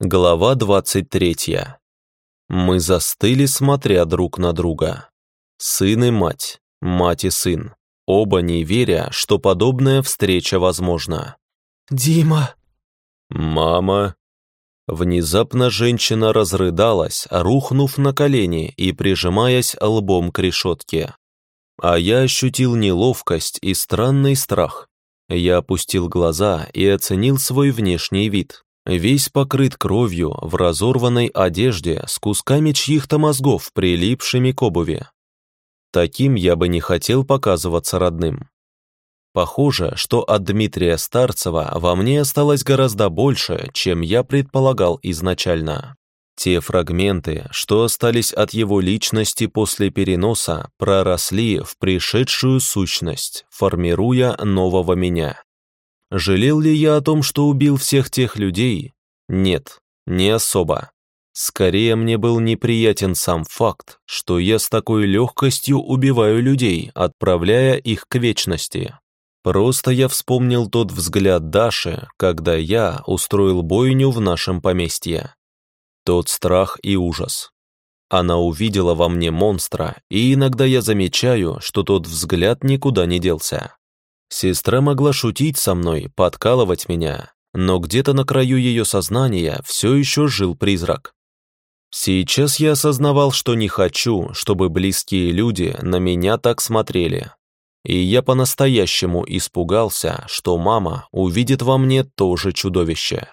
Глава 23. Мы застыли, смотря друг на друга. Сын и мать, мать и сын, оба не веря, что подобная встреча возможна. «Дима!» «Мама!» Внезапно женщина разрыдалась, рухнув на колени и прижимаясь лбом к решетке. А я ощутил неловкость и странный страх. Я опустил глаза и оценил свой внешний вид. Весь покрыт кровью, в разорванной одежде, с кусками чьих-то мозгов, прилипшими к обуви. Таким я бы не хотел показываться родным. Похоже, что от Дмитрия Старцева во мне осталось гораздо больше, чем я предполагал изначально. Те фрагменты, что остались от его личности после переноса, проросли в пришедшую сущность, формируя нового меня. Жалел ли я о том, что убил всех тех людей? Нет, не особо. Скорее, мне был неприятен сам факт, что я с такой легкостью убиваю людей, отправляя их к вечности. Просто я вспомнил тот взгляд Даши, когда я устроил бойню в нашем поместье. Тот страх и ужас. Она увидела во мне монстра, и иногда я замечаю, что тот взгляд никуда не делся. Сестра могла шутить со мной, подкалывать меня, но где-то на краю ее сознания все еще жил призрак. Сейчас я осознавал, что не хочу, чтобы близкие люди на меня так смотрели. И я по-настоящему испугался, что мама увидит во мне тоже чудовище.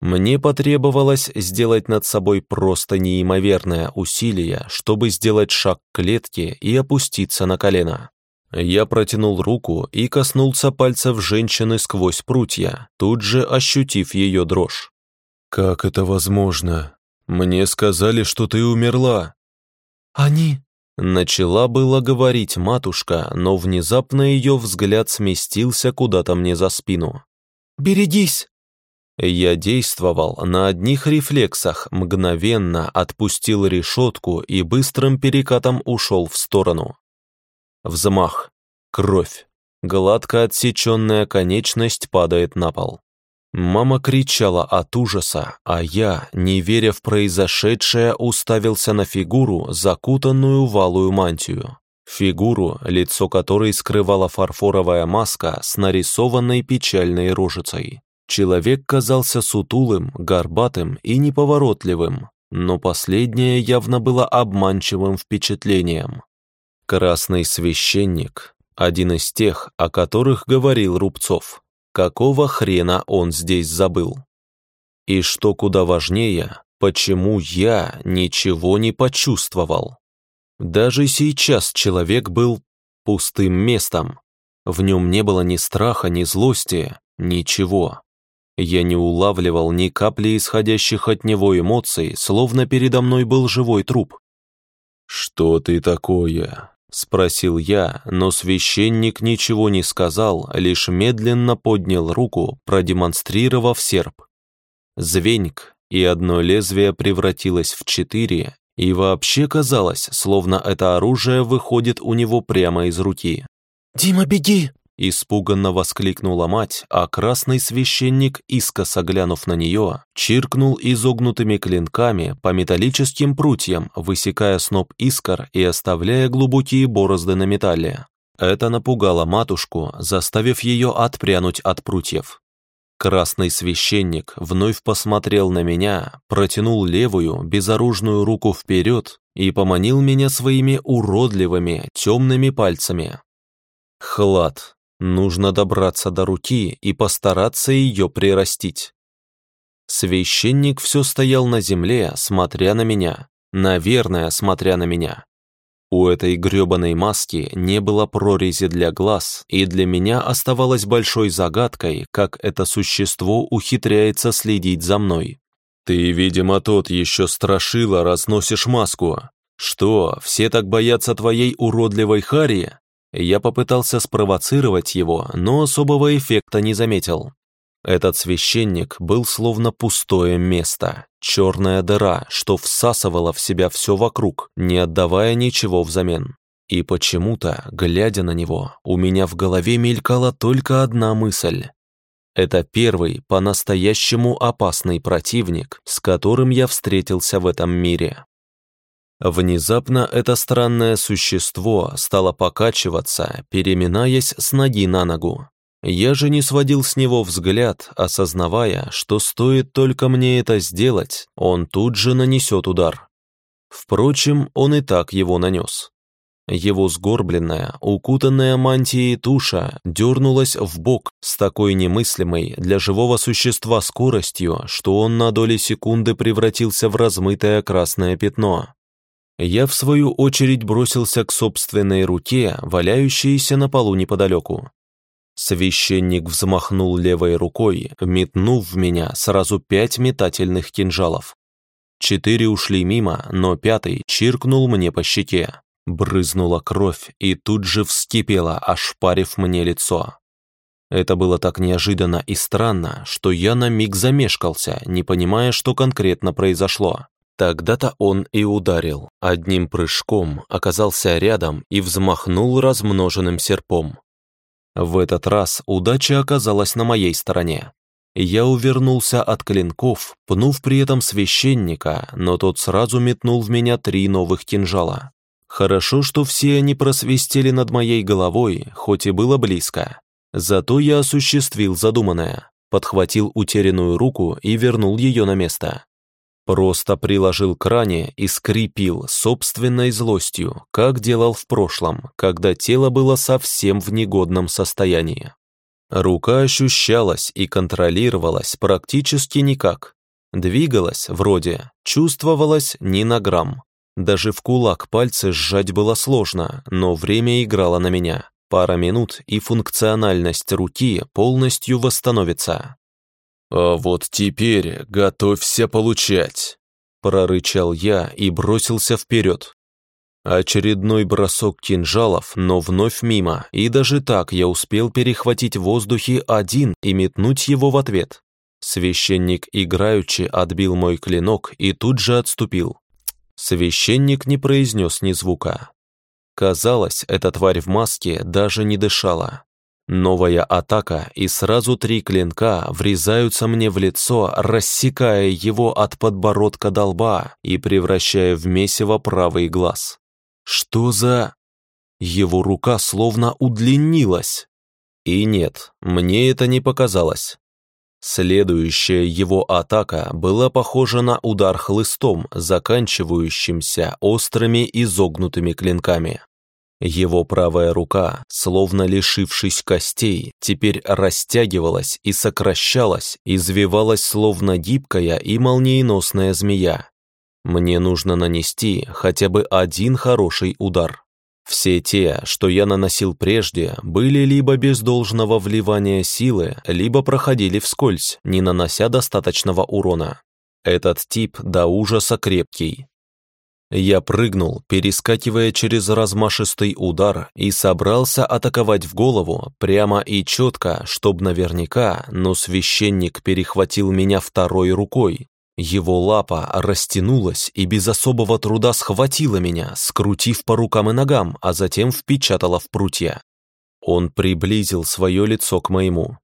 Мне потребовалось сделать над собой просто неимоверное усилие, чтобы сделать шаг к клетке и опуститься на колено. Я протянул руку и коснулся пальцев женщины сквозь прутья, тут же ощутив ее дрожь. «Как это возможно? Мне сказали, что ты умерла». «Они...» Начала было говорить матушка, но внезапно ее взгляд сместился куда-то мне за спину. «Берегись!» Я действовал на одних рефлексах, мгновенно отпустил решетку и быстрым перекатом ушел в сторону. Взмах. Кровь. Гладко отсеченная конечность падает на пол. Мама кричала от ужаса, а я, не веря в произошедшее, уставился на фигуру, закутанную в алую мантию. Фигуру, лицо которой скрывала фарфоровая маска с нарисованной печальной рожицей. Человек казался сутулым, горбатым и неповоротливым, но последнее явно было обманчивым впечатлением. Красный священник, один из тех, о которых говорил Рубцов. Какого хрена он здесь забыл? И что куда важнее, почему я ничего не почувствовал? Даже сейчас человек был пустым местом. В нем не было ни страха, ни злости, ничего. Я не улавливал ни капли исходящих от него эмоций, словно передо мной был живой труп. «Что ты такое?» Спросил я, но священник ничего не сказал, лишь медленно поднял руку, продемонстрировав серп. Звеньк, и одно лезвие превратилось в четыре, и вообще казалось, словно это оружие выходит у него прямо из руки. «Дима, беги!» Испуганно воскликнула мать, а красный священник, искоса глянув на нее, чиркнул изогнутыми клинками по металлическим прутьям, высекая сноп искр и оставляя глубокие борозды на металле. Это напугало матушку, заставив ее отпрянуть от прутьев. Красный священник вновь посмотрел на меня, протянул левую, безоружную руку вперед и поманил меня своими уродливыми, темными пальцами. Хлад, Нужно добраться до руки и постараться ее прирастить. Священник все стоял на земле, смотря на меня. Наверное, смотря на меня. У этой гребаной маски не было прорези для глаз, и для меня оставалось большой загадкой, как это существо ухитряется следить за мной. «Ты, видимо, тот еще страшила разносишь маску. Что, все так боятся твоей уродливой Хари?» Я попытался спровоцировать его, но особого эффекта не заметил. Этот священник был словно пустое место, черная дыра, что всасывала в себя все вокруг, не отдавая ничего взамен. И почему-то, глядя на него, у меня в голове мелькала только одна мысль. Это первый по-настоящему опасный противник, с которым я встретился в этом мире. Внезапно это странное существо стало покачиваться, переминаясь с ноги на ногу. Я же не сводил с него взгляд, осознавая, что стоит только мне это сделать, он тут же нанесет удар. Впрочем, он и так его нанес. Его сгорбленная, укутанная мантией туша дернулась в бок с такой немыслимой для живого существа скоростью, что он на доли секунды превратился в размытое красное пятно. Я, в свою очередь, бросился к собственной руке, валяющейся на полу неподалеку. Священник взмахнул левой рукой, метнув в меня сразу пять метательных кинжалов. Четыре ушли мимо, но пятый чиркнул мне по щеке. Брызнула кровь и тут же вскипела, ошпарив мне лицо. Это было так неожиданно и странно, что я на миг замешкался, не понимая, что конкретно произошло. Тогда-то он и ударил. Одним прыжком оказался рядом и взмахнул размноженным серпом. В этот раз удача оказалась на моей стороне. Я увернулся от клинков, пнув при этом священника, но тот сразу метнул в меня три новых кинжала. Хорошо, что все они просвистели над моей головой, хоть и было близко. Зато я осуществил задуманное, подхватил утерянную руку и вернул ее на место. Просто приложил к ране и скрипил собственной злостью, как делал в прошлом, когда тело было совсем в негодном состоянии. Рука ощущалась и контролировалась практически никак. Двигалась вроде, чувствовалась ни на грамм. Даже в кулак пальцы сжать было сложно, но время играло на меня. Пара минут, и функциональность руки полностью восстановится. «А вот теперь готовься получать», — прорычал я и бросился вперед. Очередной бросок кинжалов, но вновь мимо, и даже так я успел перехватить в воздухе один и метнуть его в ответ. Священник играючи отбил мой клинок и тут же отступил. Священник не произнес ни звука. Казалось, эта тварь в маске даже не дышала. Новая атака, и сразу три клинка врезаются мне в лицо, рассекая его от подбородка до лба и превращая в месиво правый глаз. Что за... Его рука словно удлинилась. И нет, мне это не показалось. Следующая его атака была похожа на удар хлыстом, заканчивающимся острыми изогнутыми клинками. Его правая рука, словно лишившись костей, теперь растягивалась и сокращалась, извивалась словно гибкая и молниеносная змея. Мне нужно нанести хотя бы один хороший удар. Все те, что я наносил прежде, были либо без должного вливания силы, либо проходили вскользь, не нанося достаточного урона. Этот тип до ужаса крепкий. Я прыгнул, перескакивая через размашистый удар, и собрался атаковать в голову, прямо и четко, чтоб наверняка, но священник перехватил меня второй рукой, его лапа растянулась и без особого труда схватила меня, скрутив по рукам и ногам, а затем впечатала в прутья. Он приблизил свое лицо к моему.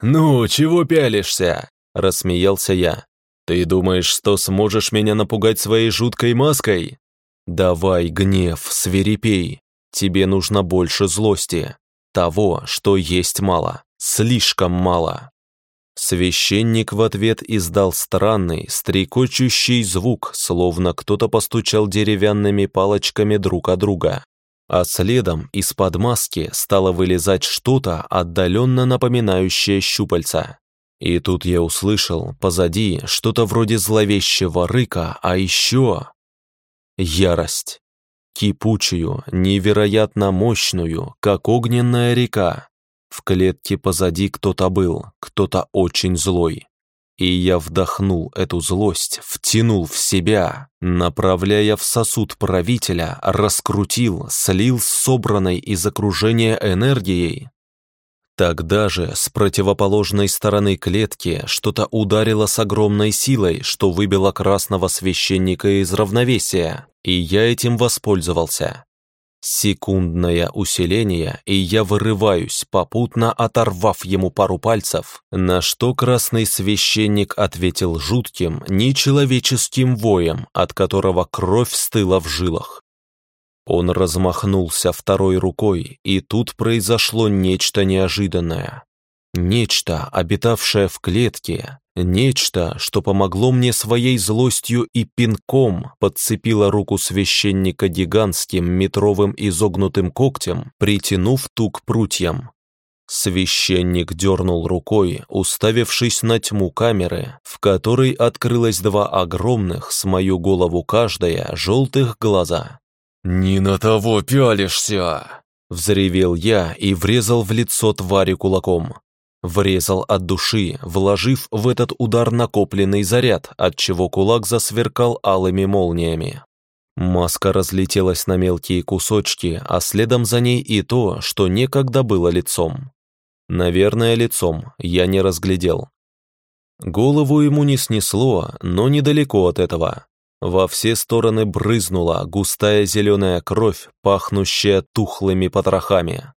«Ну, чего пялишься?» – рассмеялся я. «Ты думаешь, что сможешь меня напугать своей жуткой маской? Давай, гнев, свирепей. Тебе нужно больше злости. Того, что есть мало. Слишком мало». Священник в ответ издал странный, стрекочущий звук, словно кто-то постучал деревянными палочками друг о друга. А следом из-под маски стало вылезать что-то, отдаленно напоминающее щупальца. И тут я услышал позади что-то вроде зловещего рыка, а еще... Ярость. Кипучую, невероятно мощную, как огненная река. В клетке позади кто-то был, кто-то очень злой. И я вдохнул эту злость, втянул в себя, направляя в сосуд правителя, раскрутил, слил с собранной из окружения энергией. Тогда же с противоположной стороны клетки что-то ударило с огромной силой, что выбило красного священника из равновесия, и я этим воспользовался. Секундное усиление, и я вырываюсь, попутно оторвав ему пару пальцев, на что красный священник ответил жутким, нечеловеческим воем, от которого кровь стыла в жилах. Он размахнулся второй рукой, и тут произошло нечто неожиданное. Нечто, обитавшее в клетке, нечто, что помогло мне своей злостью и пинком подцепило руку священника гигантским метровым изогнутым когтем, притянув ту к прутьям. Священник дернул рукой, уставившись на тьму камеры, в которой открылось два огромных, с мою голову каждая, желтых глаза. «Не на того пялишься!» Взревел я и врезал в лицо твари кулаком. Врезал от души, вложив в этот удар накопленный заряд, отчего кулак засверкал алыми молниями. Маска разлетелась на мелкие кусочки, а следом за ней и то, что некогда было лицом. Наверное, лицом, я не разглядел. Голову ему не снесло, но недалеко от этого. Во все стороны брызнула густая зеленая кровь, пахнущая тухлыми потрохами.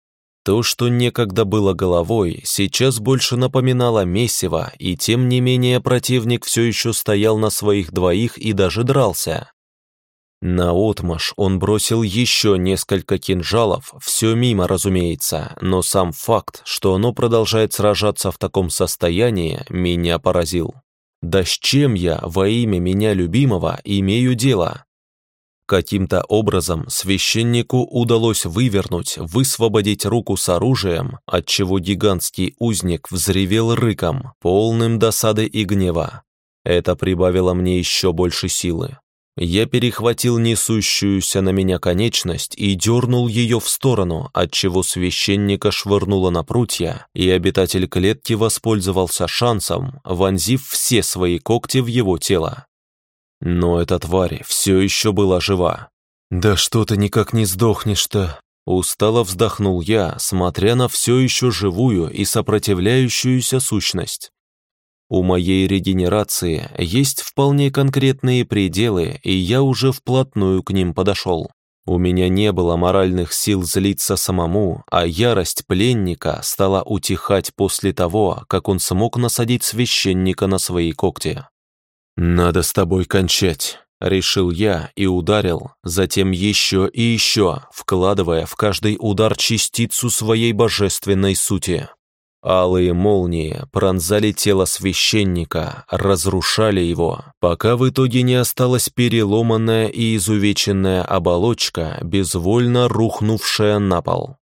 То, что некогда было головой, сейчас больше напоминало месиво, и тем не менее противник все еще стоял на своих двоих и даже дрался. Наотмашь он бросил еще несколько кинжалов, все мимо, разумеется, но сам факт, что оно продолжает сражаться в таком состоянии, меня поразил. Да с чем я во имя меня любимого имею дело? Каким-то образом священнику удалось вывернуть, высвободить руку с оружием, отчего гигантский узник взревел рыком, полным досады и гнева. Это прибавило мне еще больше силы. Я перехватил несущуюся на меня конечность и дернул ее в сторону, отчего священника швырнуло на прутья, и обитатель клетки воспользовался шансом, вонзив все свои когти в его тело. Но эта тварь все еще была жива. «Да что ты никак не сдохнешь-то?» Устало вздохнул я, смотря на все еще живую и сопротивляющуюся сущность. У моей регенерации есть вполне конкретные пределы, и я уже вплотную к ним подошел. У меня не было моральных сил злиться самому, а ярость пленника стала утихать после того, как он смог насадить священника на свои когти. «Надо с тобой кончать», — решил я и ударил, затем еще и еще, вкладывая в каждый удар частицу своей божественной сути. Алые молнии пронзали тело священника, разрушали его, пока в итоге не осталась переломанная и изувеченная оболочка, безвольно рухнувшая на пол.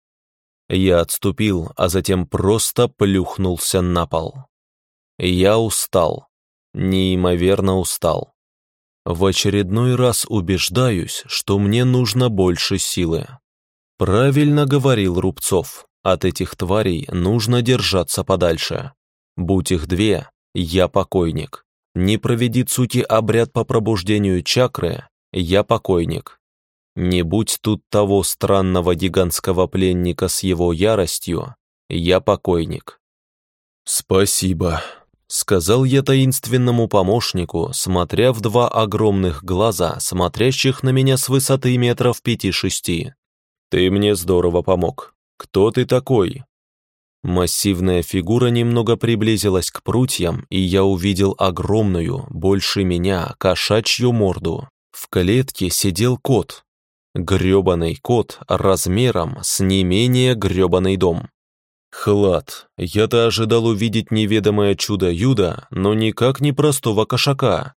Я отступил, а затем просто плюхнулся на пол. Я устал неимоверно устал. В очередной раз убеждаюсь, что мне нужно больше силы. Правильно говорил Рубцов, от этих тварей нужно держаться подальше. Будь их две, я покойник. Не проведит сути обряд по пробуждению чакры, я покойник. Не будь тут того странного гигантского пленника с его яростью, я покойник. «Спасибо», Сказал я таинственному помощнику, смотря в два огромных глаза, смотрящих на меня с высоты метров пяти-шести. «Ты мне здорово помог. Кто ты такой?» Массивная фигура немного приблизилась к прутьям, и я увидел огромную, больше меня, кошачью морду. В клетке сидел кот. Грёбаный кот размером с не менее грёбаный дом. Хлад, я-то ожидал увидеть неведомое чудо-юдо, но никак не простого кошака.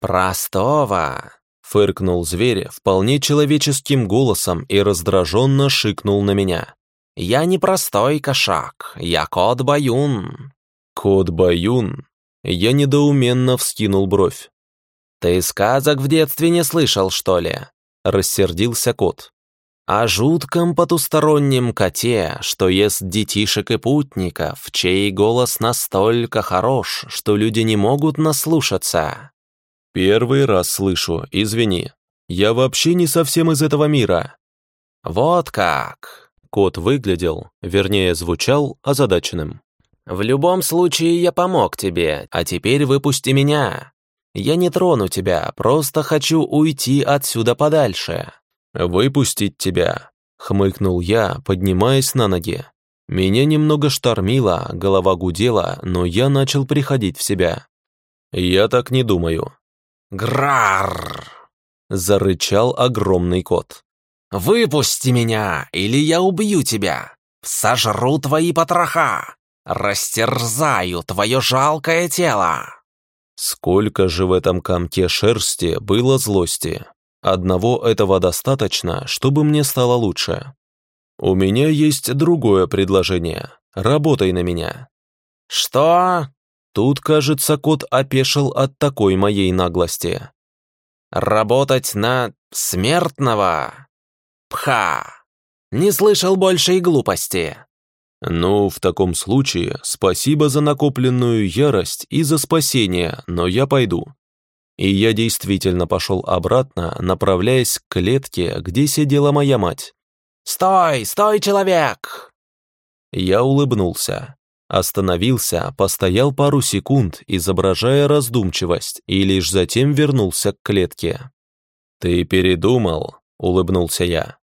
«Простого!» — фыркнул зверь вполне человеческим голосом и раздраженно шикнул на меня. «Я не простой кошак, я кот Баюн». «Кот Баюн?» Я недоуменно вскинул бровь. «Ты сказок в детстве не слышал, что ли?» — рассердился кот о жутком потустороннем коте, что ест детишек и путников, чей голос настолько хорош, что люди не могут наслушаться. Первый раз слышу, извини. Я вообще не совсем из этого мира. Вот как. Кот выглядел, вернее, звучал озадаченным. В любом случае я помог тебе, а теперь выпусти меня. Я не трону тебя, просто хочу уйти отсюда подальше. «Выпустить тебя? Хмыкнул я, поднимаясь на ноги. Меня немного штормило, голова гудела, но я начал приходить в себя. Я так не думаю. Грарр! Зарычал огромный кот. «Выпусти меня, или я убью тебя! Сожру твои потроха! Растерзаю твое жалкое тело!» Сколько же в этом комке шерсти было злости. Одного этого достаточно, чтобы мне стало лучше. У меня есть другое предложение. Работай на меня. «Что?» Тут, кажется, кот опешил от такой моей наглости. «Работать на смертного? Пха! Не слышал больше и глупости!» «Ну, в таком случае, спасибо за накопленную ярость и за спасение, но я пойду». И я действительно пошел обратно, направляясь к клетке, где сидела моя мать. «Стой, стой, человек!» Я улыбнулся. Остановился, постоял пару секунд, изображая раздумчивость, и лишь затем вернулся к клетке. «Ты передумал?» — улыбнулся я.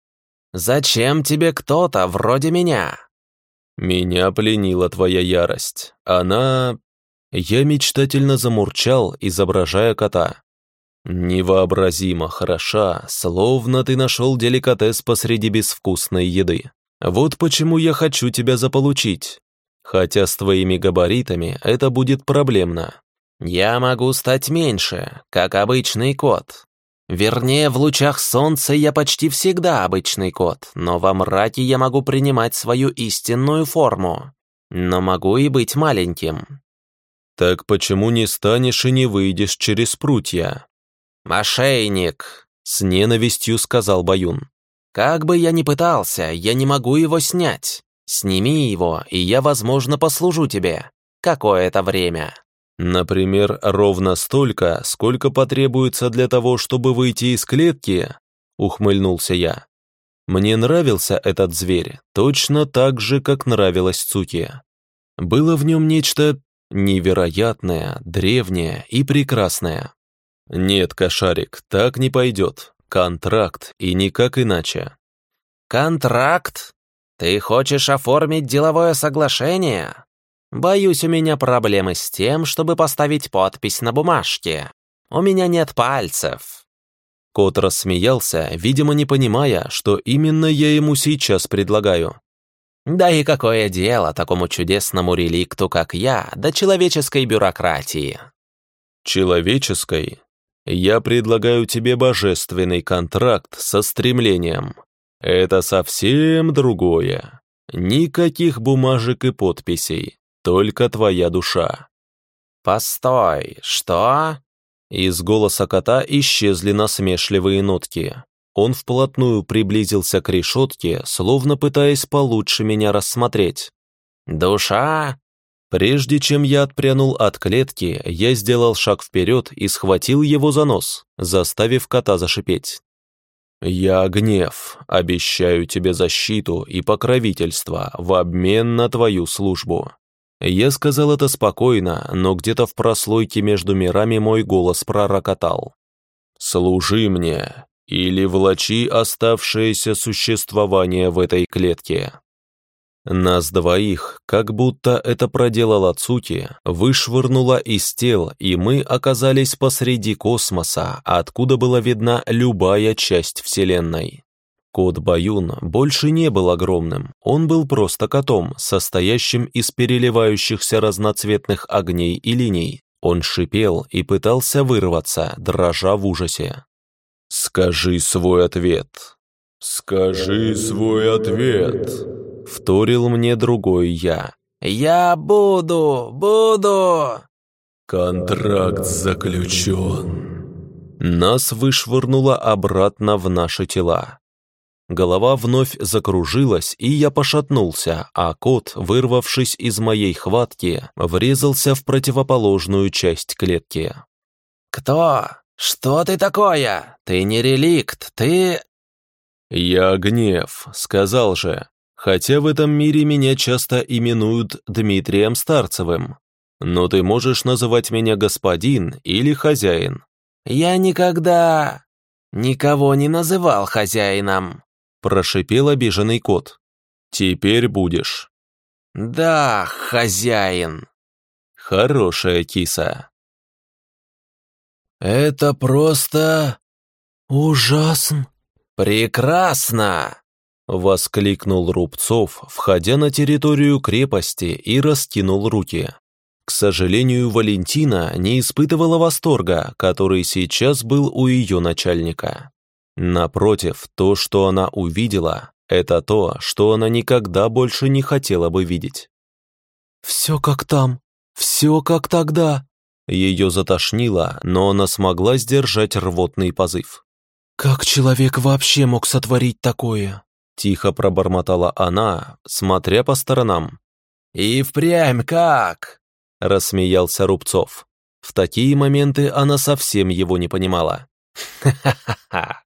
«Зачем тебе кто-то вроде меня?» «Меня пленила твоя ярость. Она...» Я мечтательно замурчал, изображая кота. Невообразимо хороша, словно ты нашел деликатес посреди безвкусной еды. Вот почему я хочу тебя заполучить. Хотя с твоими габаритами это будет проблемно. Я могу стать меньше, как обычный кот. Вернее, в лучах солнца я почти всегда обычный кот, но во мраке я могу принимать свою истинную форму. Но могу и быть маленьким. Так почему не станешь и не выйдешь через прутья? «Мошенник!» — с ненавистью сказал Баюн. «Как бы я ни пытался, я не могу его снять. Сними его, и я, возможно, послужу тебе. Какое-то время». «Например, ровно столько, сколько потребуется для того, чтобы выйти из клетки?» — ухмыльнулся я. Мне нравился этот зверь, точно так же, как нравилась Цуки. Было в нем нечто невероятное, древнее и прекрасное. «Нет, кошарик, так не пойдет. Контракт, и никак иначе». «Контракт? Ты хочешь оформить деловое соглашение? Боюсь, у меня проблемы с тем, чтобы поставить подпись на бумажке. У меня нет пальцев». Кот рассмеялся, видимо, не понимая, что именно я ему сейчас предлагаю. «Да и какое дело такому чудесному реликту, как я, до человеческой бюрократии?» «Человеческой? Я предлагаю тебе божественный контракт со стремлением. Это совсем другое. Никаких бумажек и подписей, только твоя душа. Постой, что? Из голоса кота исчезли насмешливые нотки. Он вплотную приблизился к решетке, словно пытаясь получше меня рассмотреть. «Душа? Прежде чем я отпрянул от клетки, я сделал шаг вперед и схватил его за нос, заставив кота зашипеть. «Я гнев, обещаю тебе защиту и покровительство в обмен на твою службу». Я сказал это спокойно, но где-то в прослойке между мирами мой голос пророкотал. «Служи мне, или влачи оставшееся существование в этой клетке». Нас двоих, как будто это проделала Цуки, вышвырнула из тел, и мы оказались посреди космоса, откуда была видна любая часть Вселенной. Кот Баюн больше не был огромным, он был просто котом, состоящим из переливающихся разноцветных огней и линий. Он шипел и пытался вырваться, дрожа в ужасе. «Скажи свой ответ». «Скажи свой ответ», Вторил мне другой я. «Я буду, буду!» «Контракт заключен». Нас вышвырнуло обратно в наши тела. Голова вновь закружилась, и я пошатнулся, а кот, вырвавшись из моей хватки, врезался в противоположную часть клетки. «Кто? Что ты такое? Ты не реликт, ты...» «Я гнев», — сказал же хотя в этом мире меня часто именуют Дмитрием Старцевым. Но ты можешь называть меня господин или хозяин». «Я никогда никого не называл хозяином». Прошипел обиженный кот. «Теперь будешь». «Да, хозяин». Хорошая киса. «Это просто... ужасно!» «Прекрасно!» — воскликнул Рубцов, входя на территорию крепости и раскинул руки. К сожалению, Валентина не испытывала восторга, который сейчас был у ее начальника. Напротив, то, что она увидела, это то, что она никогда больше не хотела бы видеть. «Все как там, все как тогда», ее затошнило, но она смогла сдержать рвотный позыв. «Как человек вообще мог сотворить такое?» Тихо пробормотала она, смотря по сторонам. «И впрямь как?» Рассмеялся Рубцов. В такие моменты она совсем его не понимала. «Ха-ха-ха!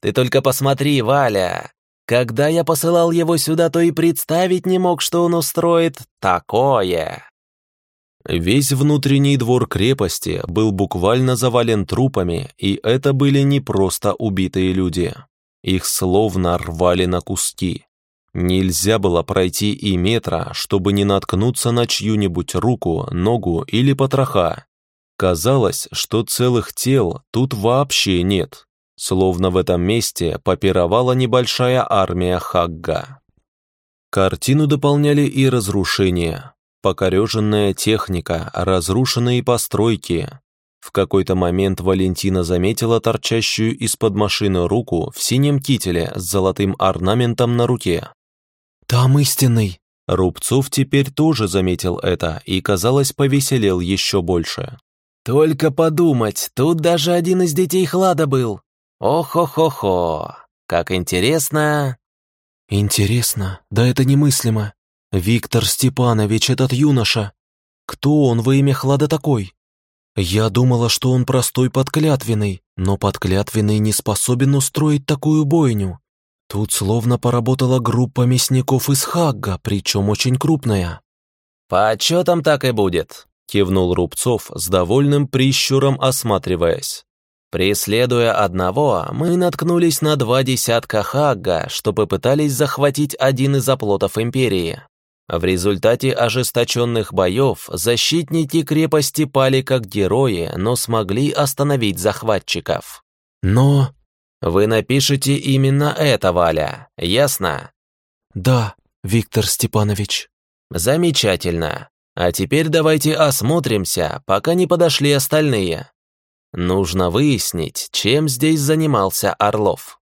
Ты только посмотри, Валя! Когда я посылал его сюда, то и представить не мог, что он устроит такое!» Весь внутренний двор крепости был буквально завален трупами, и это были не просто убитые люди. Их словно рвали на куски. Нельзя было пройти и метра, чтобы не наткнуться на чью-нибудь руку, ногу или потроха. Казалось, что целых тел тут вообще нет, словно в этом месте попировала небольшая армия Хагга. Картину дополняли и разрушения, Покореженная техника, разрушенные постройки. В какой-то момент Валентина заметила торчащую из-под машины руку в синем кителе с золотым орнаментом на руке. «Там истинный!» Рубцов теперь тоже заметил это и, казалось, повеселел еще больше. «Только подумать, тут даже один из детей Хлада был! Ох-хо-хо-хо! Как интересно!» «Интересно, да это немыслимо!» Виктор Степанович, этот юноша. Кто он во имя Хлада такой? Я думала, что он простой подклятвенный, но подклятвенный не способен устроить такую бойню. Тут словно поработала группа мясников из Хагга, причем очень крупная. «По отчетам так и будет», — кивнул Рубцов с довольным прищуром осматриваясь. Преследуя одного, мы наткнулись на два десятка Хагга, что попытались захватить один из оплотов Империи. В результате ожесточенных боев защитники крепости пали как герои, но смогли остановить захватчиков. Но... Вы напишите именно это, Валя, ясно? Да, Виктор Степанович. Замечательно. А теперь давайте осмотримся, пока не подошли остальные. Нужно выяснить, чем здесь занимался Орлов.